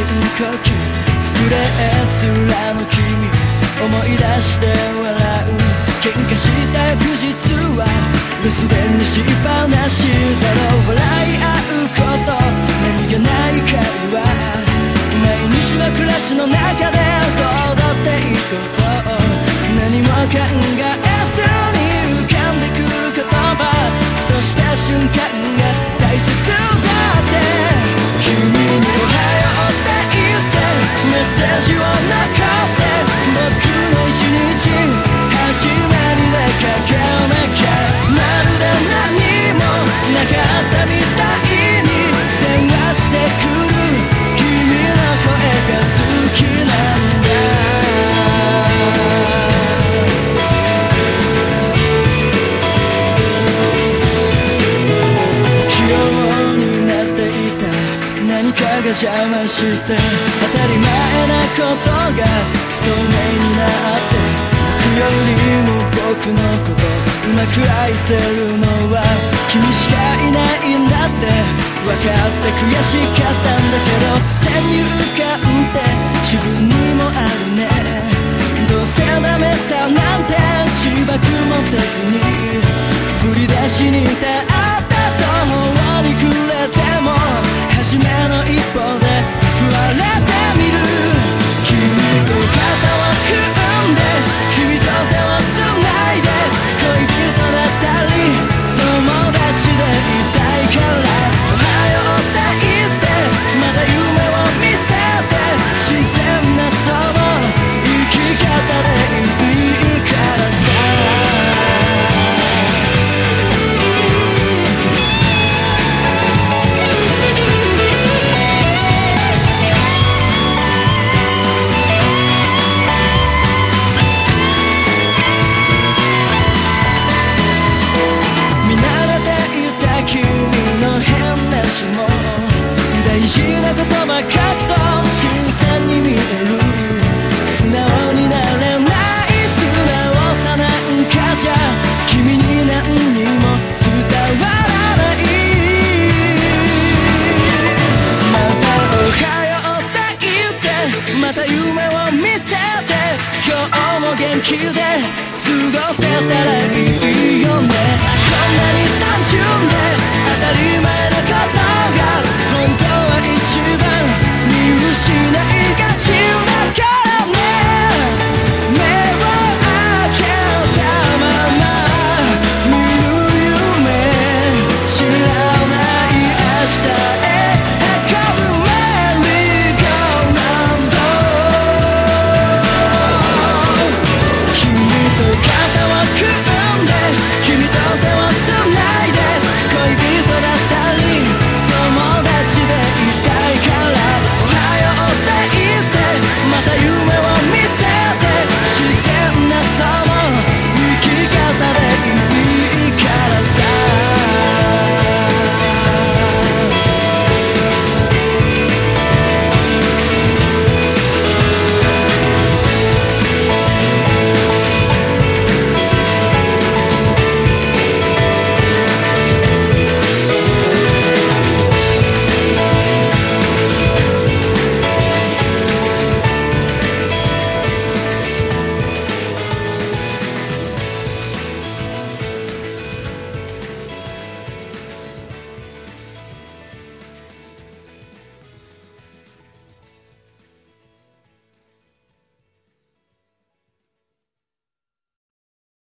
深呼吸膨れ面の君思い出して笑う喧嘩した翌日は留守電にしっぱなしだろう笑い合うこと何気ない会話毎日の暮らしの中でどうだっていいこと何も考えずに浮かんでくる言葉ふとした瞬間がが邪魔して当たり前なことが不透明になって僕よりも僕のことうまく愛せるのは君しかいないんだって分かって悔しかったんだけど先入観って自分にもあるね。どうせダメさなんて自爆もせずに素直になれない素直さなんかじゃ君に何にも伝わらないまたおはようって言ってまた夢を見せて今日も元気で過ごせたらいいよね。